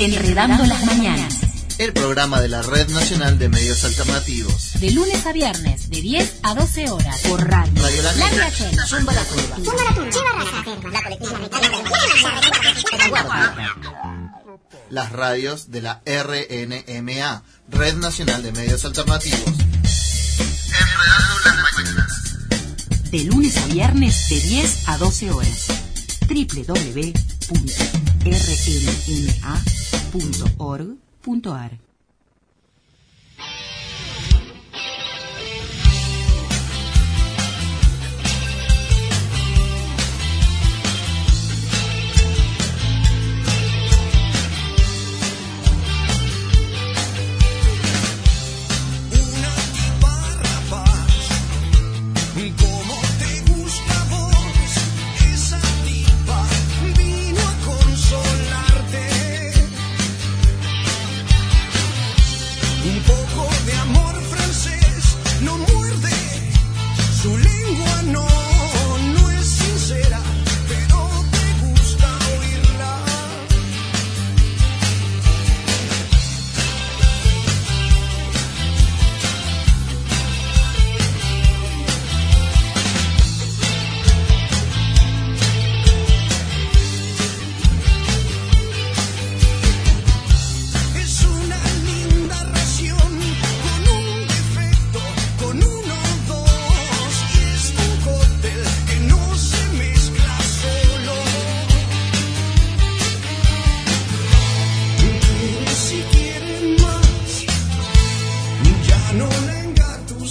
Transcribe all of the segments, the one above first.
Enredando las Mañanas. El programa de la Red Nacional de Medios Alternativos. De lunes a viernes, de 10 a 12 horas. Por radio. Radio La La Negra. Viajera. Zumba la Curva. Las radios de la RNMA, Red Nacional de Medios Alternativos. Enredando las Mañanas. De lunes a viernes, de 10 a 12 horas. www.rnma.org.ar Una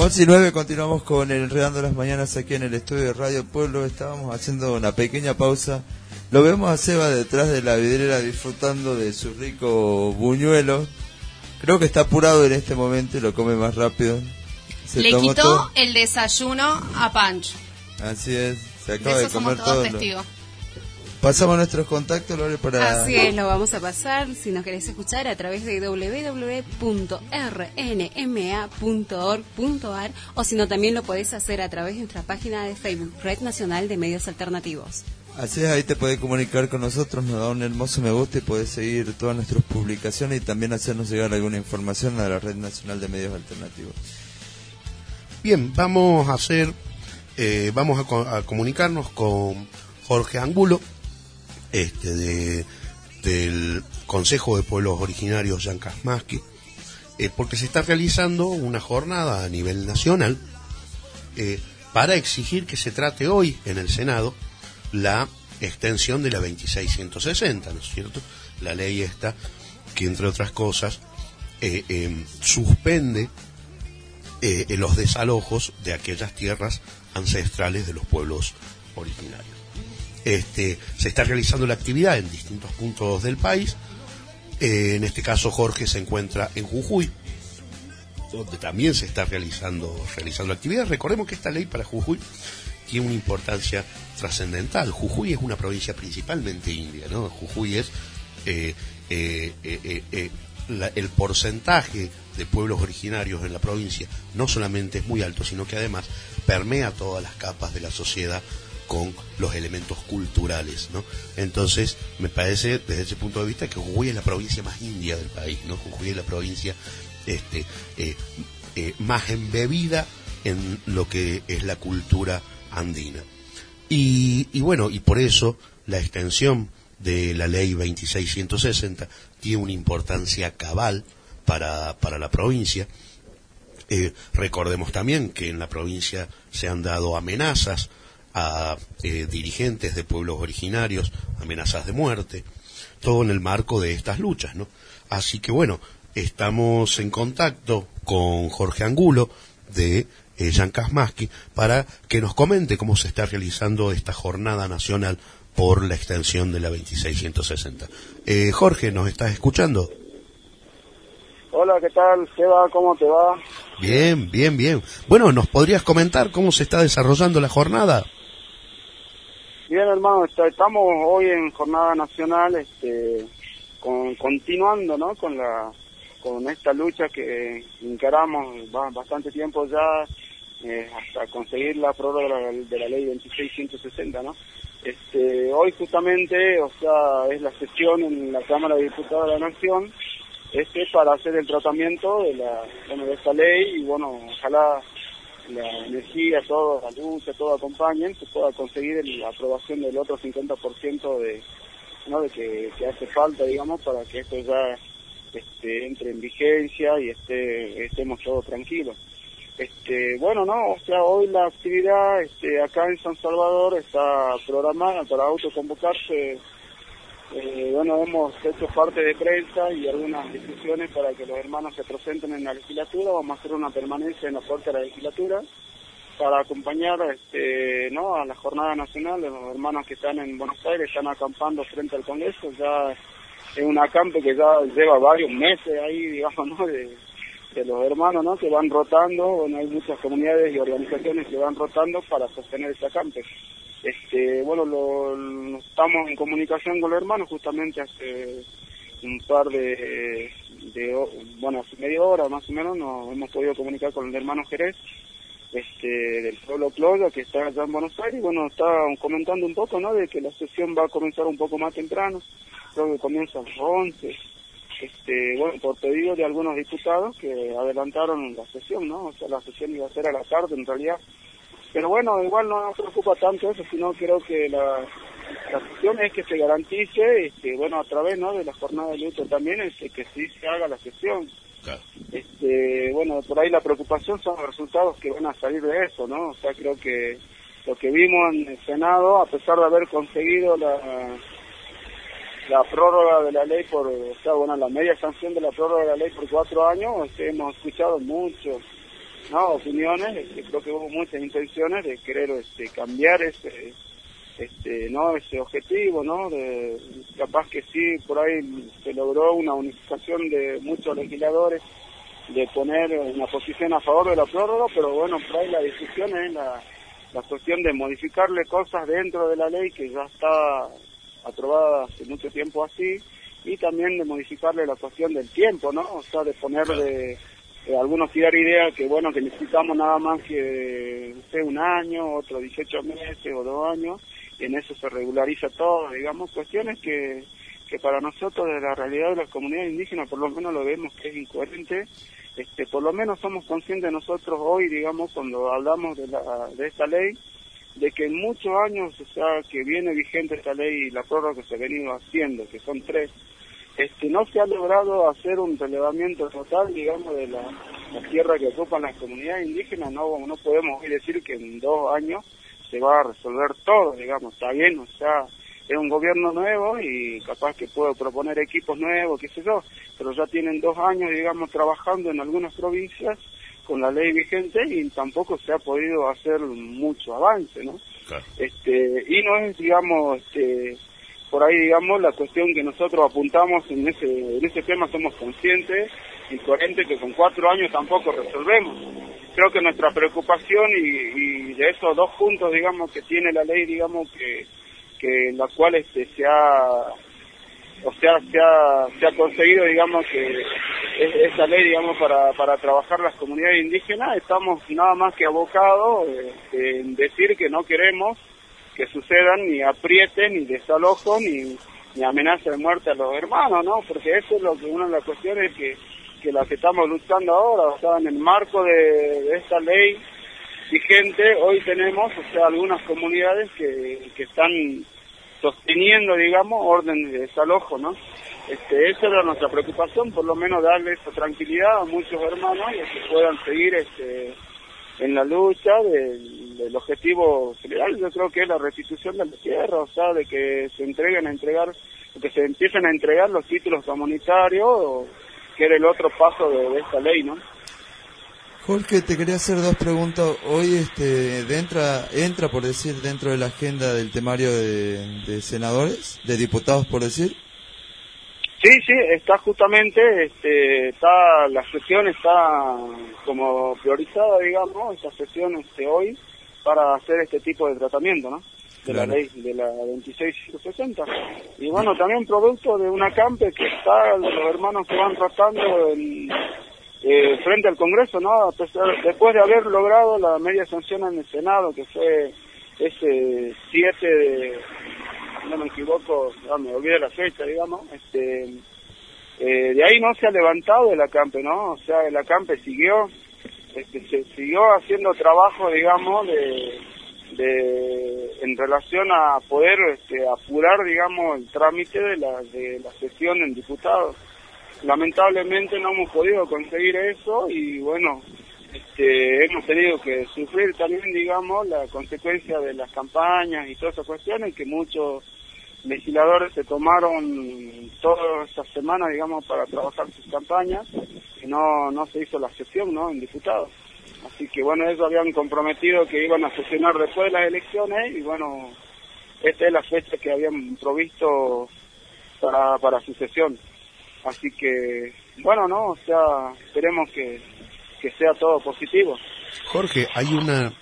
11 y 9 continuamos con el Enredando las Mañanas aquí en el estudio de Radio Pueblo. Estábamos haciendo una pequeña pausa. Lo vemos a Seba detrás de la vidriera disfrutando de su rico buñuelo. Creo que está apurado en este momento y lo come más rápido. Se Le quitó todo. el desayuno a Pancho. Así es, se acaba de, eso comer todos todo. lo-. Pasamos nuestros contactos, Lore, para... Así es, lo vamos a pasar si nos querés escuchar a través de www.rnma.org.ar o si no también lo podés hacer a través de nuestra página de Facebook, Red Nacional de Medios Alternativos. Así es, ahí te puedes comunicar con nosotros, nos da un hermoso me gusta y puedes seguir todas nuestras publicaciones y también hacernos llegar alguna información a la Red Nacional de Medios Alternativos. Bien, vamos a hacer, eh, vamos a, co- a comunicarnos con Jorge Angulo, este de, del Consejo de Pueblos Originarios Yancasmasqui, eh, porque se está realizando una jornada a nivel nacional eh, para exigir que se trate hoy en el Senado la extensión de la 2660, ¿no es cierto? La ley esta que, entre otras cosas, eh, em, suspende eh, los desalojos de aquellas tierras ancestrales de los pueblos originarios. Este, se está realizando la actividad en distintos puntos del país. Eh, en este caso Jorge se encuentra en Jujuy, donde también se está realizando, realizando actividad. Recordemos que esta ley para Jujuy tiene una importancia trascendental. Jujuy es una provincia principalmente india, ¿no? Jujuy es eh, eh, la- el porcentaje de pueblos originarios en la provincia no solamente es muy alto, sino que además permea todas las capas de la sociedad con los elementos culturales, ¿no? Entonces, me parece desde ese punto de vista que Jujuy es la provincia más india del país, ¿no? Jujuy es la provincia este, eh, eh, más embebida en lo que es la cultura andina. Y, bueno, y por eso la extensión de la ley 2660 tiene una importancia cabal para, para la provincia. Eh, recordemos también que en la provincia se han dado amenazas a eh, dirigentes de pueblos originarios, amenazas de muerte, todo en el marco de estas luchas, ¿no? Así que bueno, estamos en contacto con Jorge Angulo de eh, Yancasmasqui para que nos comente cómo se está realizando esta jornada nacional por la extensión de la 2660. Eh, Jorge, ¿nos estás escuchando? Hola, ¿qué tal? Seba, ¿cómo te va? Bien, bien, bien. Bueno, ¿nos podrías comentar cómo se está desarrollando la jornada? Bien, hermano, estamos hoy en jornada nacional, este, con- continuando, ¿no? Con la, con esta lucha que encaramos ba- bastante tiempo ya, eh, hasta conseguir la prórroga de la, ley 26160, ¿no? Este, hoy justamente, o sea, es la sesión en la Cámara de Diputados de la Nación, este para hacer el tratamiento de la bueno, de esta ley y bueno, ojalá la energía, todo, la lucha, todo acompañen, se pueda conseguir la aprobación del otro 50% de, ¿no? de que, que hace falta, digamos, para que esto ya este, entre en vigencia y esté, estemos todos tranquilos. Este, bueno, no, o sea, hoy la actividad este, acá en San Salvador está programada para autoconvocarse. Eh, bueno, hemos hecho parte de prensa y algunas discusiones para que los hermanos se presenten en la legislatura. Vamos a hacer una permanencia en la puerta de la legislatura para acompañar este, ¿no? a la jornada nacional de los hermanos que están en Buenos Aires, están acampando frente al Congreso. Ya es un acampe que ya lleva varios meses ahí, digamos, ¿no? de, los hermanos ¿no? que van rotando, bueno, hay muchas comunidades y organizaciones que van rotando para sostener este acampe. Este, bueno, lo, estamos en comunicación con los hermanos justamente hace un par de, de bueno, hace media hora más o menos nos hemos podido comunicar con el hermano Jerez, este, del pueblo Cloya que está allá en Buenos Aires y bueno, está comentando un poco, ¿no? De que la sesión va a comenzar un poco más temprano, creo que comienza a las 11, este, bueno, por pedido de algunos diputados que adelantaron la sesión, ¿no? O sea, la sesión iba a ser a la tarde en realidad. Pero bueno, igual no nos preocupa tanto eso, sino creo que la, la sesión es que se garantice, este, bueno, a través, ¿no? De la jornada de luto también, este, que sí se haga la sesión. Claro. Este, bueno, por ahí la preocupación son los resultados que van a salir de eso, ¿no? O sea, creo que lo que vimos en el Senado, a pesar de haber conseguido la, la prórroga de la ley por, o sea, bueno, la media sanción de la prórroga de la ley por cuatro años, este, hemos escuchado muchos, ¿no? Opiniones, este, creo que hubo muchas intenciones de querer, este, cambiar ese, este, ¿no? Ese objetivo, ¿no? De, capaz que sí, por ahí se logró una unificación de muchos legisladores de poner una posición a favor de la prórroga, pero bueno, por ahí la discusión es la, la cuestión de modificarle cosas dentro de la ley que ya está aprobada hace mucho tiempo así, y también de modificarle la cuestión del tiempo, ¿no? O sea, de ponerle, eh, algunos tirar idea que bueno, que necesitamos nada más que, no sé, un año, otro 18 meses o dos años, y en eso se regulariza todo, digamos, cuestiones que, que para nosotros de la realidad de las comunidades indígenas por lo menos lo vemos que es incoherente, este, por lo menos somos conscientes nosotros hoy, digamos, cuando hablamos de, la, de esta ley, de que en muchos años, o sea, que viene vigente esta ley y la prórroga que se ha venido haciendo, que son tres, este, no se ha logrado hacer un relevamiento total, digamos, de la, la tierra que ocupan las comunidades indígenas, no, no podemos decir que en dos años se va a resolver todo, digamos, está bien, o sea, es un gobierno nuevo y capaz que puedo proponer equipos nuevos, qué sé yo, pero ya tienen dos años, digamos, trabajando en algunas provincias con la ley vigente y tampoco se ha podido hacer mucho avance, ¿no? Claro. Este, y no es, digamos, este, por ahí, digamos, la cuestión que nosotros apuntamos en ese, en ese tema somos conscientes y coherentes que con cuatro años tampoco resolvemos. Creo que nuestra preocupación y, de esos dos puntos, digamos, que tiene la ley, digamos, que, que en la cual este, se ha o sea, se ha, se ha conseguido, digamos, que es- esa ley, digamos, para, para trabajar las comunidades indígenas, estamos nada más que abocados eh, en decir que no queremos que sucedan ni aprietes, ni desalojos, ni, ni amenaza de muerte a los hermanos, ¿no? Porque eso es lo que una de las cuestiones que, que las que estamos luchando ahora, o sea, en el marco de, de esta ley vigente, hoy tenemos, o sea, algunas comunidades que, que están sosteniendo, digamos, orden de desalojo, ¿no? Este, esa era nuestra preocupación, por lo menos darle esa tranquilidad a muchos hermanos y que puedan seguir este, en la lucha del, objetivo general, yo creo que es la restitución de la tierra, o sea, de que se entreguen a entregar, que se empiecen a entregar los títulos comunitarios, que era el otro paso de, de esta ley, ¿no? Jorge, te quería hacer dos preguntas. Hoy este, entra, entra, por decir, dentro de la agenda del temario de, de senadores, de diputados, por decir. Sí, sí, está justamente, este, está, la sesión está como priorizada, digamos, esta sesión este, hoy para hacer este tipo de tratamiento, ¿no? De Claro. la ley, de la 2660. Y bueno, también producto de una campe que está, los hermanos que van tratando en, eh, frente al Congreso, ¿no? Después de haber logrado la media sanción en el Senado, que fue ese 7 de, no me equivoco, no, me olvidé la fecha, digamos, este, eh, de ahí no se ha levantado el acampe, ¿no? O sea, el acampe siguió, este, se siguió haciendo trabajo, digamos, de, de en relación a poder este, apurar, digamos, el trámite de la, de la sesión en diputados. Lamentablemente no hemos podido conseguir eso y bueno, este, hemos tenido que sufrir también, digamos, la consecuencia de las campañas y todas esas cuestiones que muchos legisladores se tomaron toda esta semana, digamos, para trabajar sus campañas y no, no se hizo la sesión, ¿no?, en diputados. Así que bueno, ellos habían comprometido que iban a sesionar después de las elecciones y bueno, esta es la fecha que habían provisto para, para su sesión. Así que, bueno, no, o sea, esperemos que, que sea todo positivo. Jorge, hay una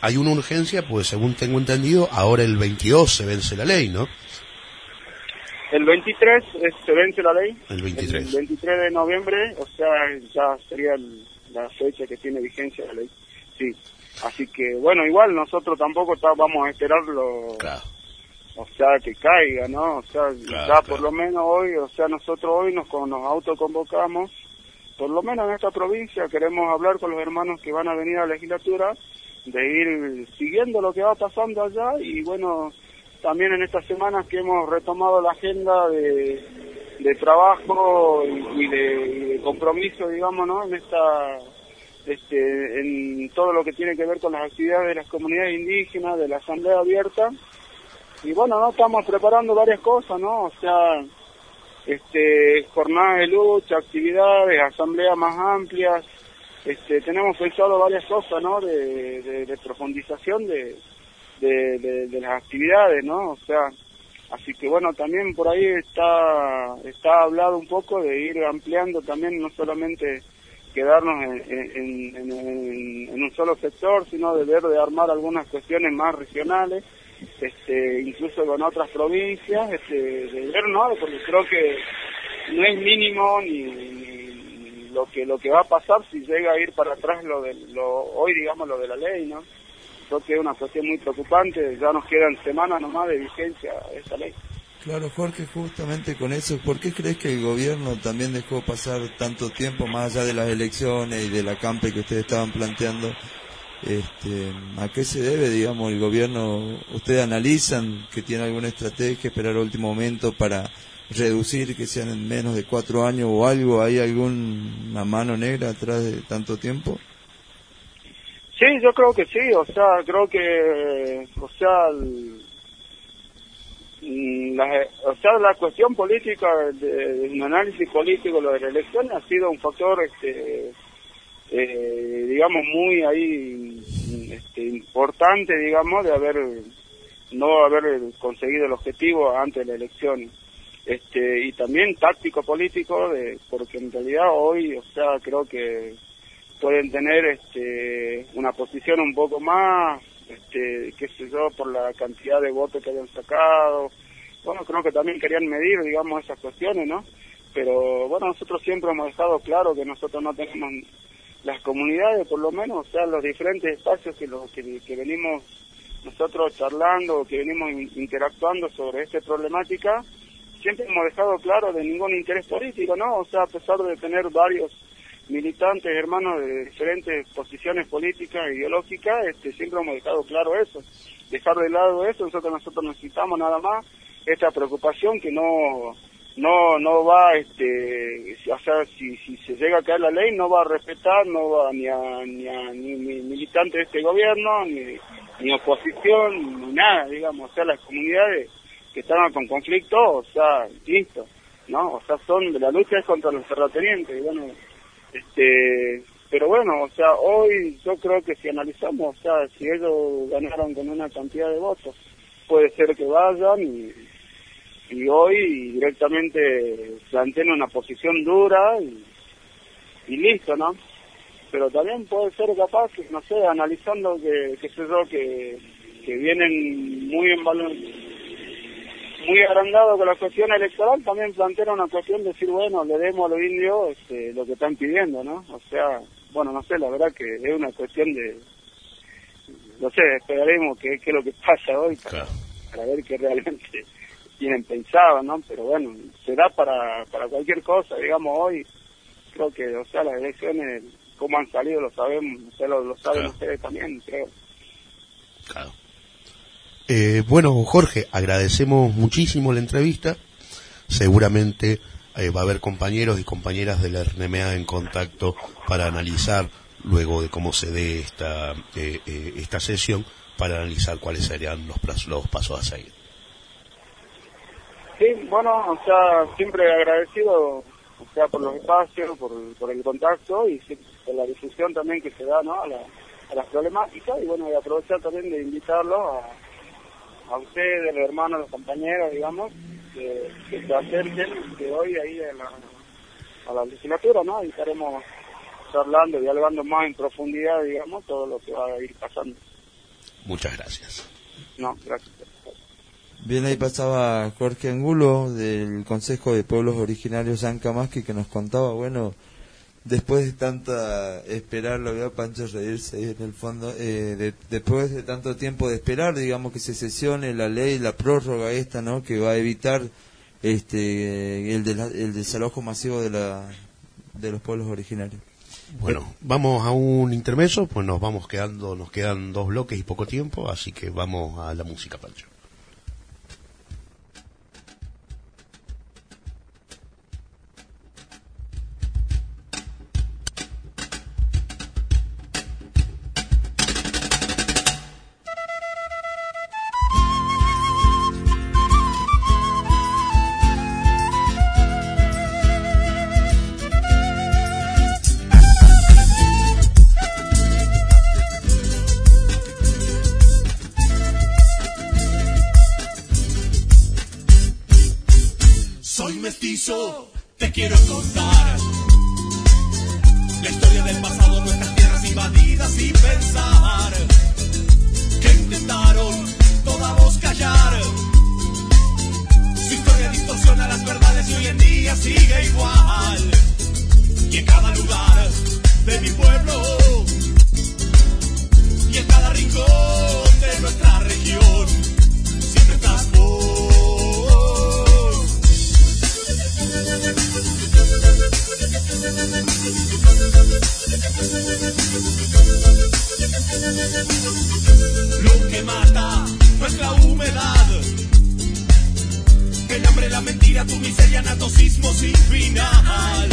hay una urgencia, pues según tengo entendido, ahora el 22 se vence la ley, ¿no? El 23 es- se vence la ley. El 23. El 23 de noviembre, o sea, ya sería el- la fecha que tiene vigencia la ley. Sí. Así que, bueno, igual nosotros tampoco ta- vamos a esperarlo, Claro. o sea, que caiga, ¿no? O sea, Claro, ya por lo menos hoy, o sea, nosotros hoy nos, nos autoconvocamos, por lo menos en esta provincia queremos hablar con los hermanos que van a venir a la legislatura, de ir siguiendo lo que va pasando allá y bueno, también en estas semanas que hemos retomado la agenda de, de trabajo y, de, y de compromiso, digamos, ¿no? En esta, este, en todo lo que tiene que ver con las actividades de las comunidades indígenas, de la asamblea abierta. Y bueno, no estamos preparando varias cosas, ¿no? O sea, este, jornadas de lucha, actividades, asambleas más amplias. Este, tenemos pensado varias cosas, ¿no? De, de- profundización de, de, las actividades, ¿no? O sea, así que bueno, también por ahí está, está hablado un poco de ir ampliando también, no solamente quedarnos en- en- en un solo sector, sino de ver de armar algunas cuestiones más regionales, este, incluso con otras provincias, este, de ver, ¿no? Porque creo que no es mínimo ni, ni lo que lo que va a pasar si llega a ir para atrás lo de lo hoy digamos lo de la ley, ¿no? Creo que es una cuestión muy preocupante, ya nos quedan semanas nomás de vigencia esta ley. Claro, Jorge, justamente con eso, ¿por qué crees que el gobierno también dejó pasar tanto tiempo más allá de las elecciones y de la campe que ustedes estaban planteando? Este, ¿A qué se debe, digamos, el gobierno? ¿Ustedes analizan que tiene alguna estrategia, esperar el último momento para reducir que sean en menos de cuatro años o algo? ¿Hay alguna mano negra atrás de tanto tiempo? Sí, yo creo que sí, o sea, creo que, o sea, mm, la, o sea, la cuestión política, de, un análisis político, de la elección ha sido un factor, este, eh, digamos, muy ahí, este, importante, digamos, de haber, no haber conseguido el objetivo antes de la elección. Este, y también táctico político, de, porque en realidad hoy, o sea, creo que pueden tener este, una posición un poco más, este, qué sé yo, por la cantidad de votos que hayan sacado. Bueno, creo que también querían medir, digamos, esas cuestiones, ¿no? Pero bueno, nosotros siempre hemos dejado claro que nosotros no tenemos las comunidades, por lo menos, o sea, los diferentes espacios que, los, que, venimos nosotros charlando, que venimos in- interactuando sobre esta problemática, siempre hemos dejado claro de ningún interés político, ¿no? O sea, a pesar de tener varios militantes, hermanos de diferentes posiciones políticas e ideológicas, este, siempre hemos dejado claro eso. Dejar de lado eso, nosotros nosotros necesitamos nada más esta preocupación que no no no va este o sea si, si se llega a caer la ley no va a respetar no va ni a ni a ni, ni militante de este gobierno ni ni oposición ni nada digamos. O sea las comunidades que estaban con conflicto o sea listo no o sea son la lucha es contra los terratenientes y bueno este pero bueno o sea hoy yo creo que si analizamos o sea si ellos ganaron con una cantidad de votos puede ser que vayan y y hoy directamente planteen una posición dura y, y listo, ¿no? Pero también puede ser capaz que, no sé, analizando que, que sé yo, que, que vienen muy en valor, muy agrandados con la cuestión electoral, también plantear una cuestión de decir, bueno, le demos a los indios este, lo que están pidiendo, ¿no? O sea, bueno, no sé, la verdad que es una cuestión de, no sé, esperaremos qué qué es lo que pasa hoy para, Claro. para ver que realmente tienen pensado, ¿no? Pero bueno, se da para, para cualquier cosa, digamos, hoy creo que, o sea, las elecciones, cómo han salido, lo sabemos, ustedes lo, lo saben Claro. ustedes también, creo. Claro. Eh, bueno, Jorge, agradecemos muchísimo la entrevista. Seguramente eh, va a haber compañeros y compañeras de la RNMA en contacto para analizar, luego de cómo se dé esta, eh, eh, esta sesión, para analizar cuáles serían los, los pasos a seguir. Sí, bueno, o sea, siempre agradecido, o sea, por los espacios, por, por el contacto y sí, por la difusión también que se da, ¿no? A, la- a las problemáticas y bueno, y aprovechar también de invitarlos a, a ustedes, los hermanos, los compañeros, digamos, que, que se acerquen, que hoy ahí a la, a la legislatura, ¿no? Y estaremos charlando, dialogando más en profundidad, digamos, todo lo que va a ir pasando. Muchas gracias. No, gracias. Bien, ahí pasaba Jorge Angulo del Consejo de Pueblos Originarios Ancamaski que nos contaba, bueno, después de tanta esperar, lo veo a Pancho reírse ahí en el fondo, eh, de- después de tanto tiempo de esperar, digamos que se sesione la ley, la prórroga esta, ¿no? Que va a evitar este el, dela- el desalojo masivo de la de los pueblos originarios. Bueno, vamos a un intermeso, pues nos vamos quedando, nos quedan dos bloques y poco tiempo, así que vamos a la música, Pancho. Soy mestizo, te quiero contar la historia del pasado, nuestras tierras invadidas sin pensar que intentaron toda voz callar. Su historia distorsiona las verdades y hoy en día sigue igual. Y en cada lugar de mi pueblo y en cada rincón de nuestra región Lo que mata no es la humedad, el hambre, la mentira, tu miseria, natosismo sin final.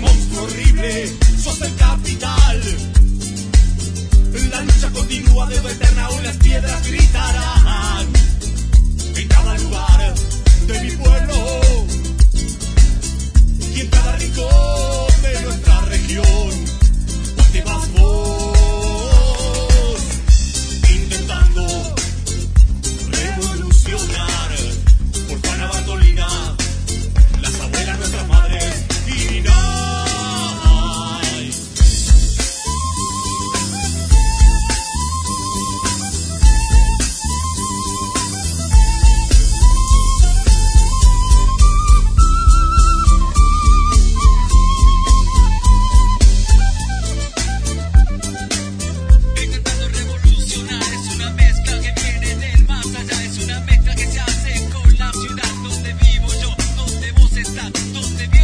Monstruo horrible, sos el capital. La lucha continúa de eterna, hoy las piedras gritarán en cada lugar de mi pueblo y en cada rincón de nuestra región. Hoy te vas. casa donde viene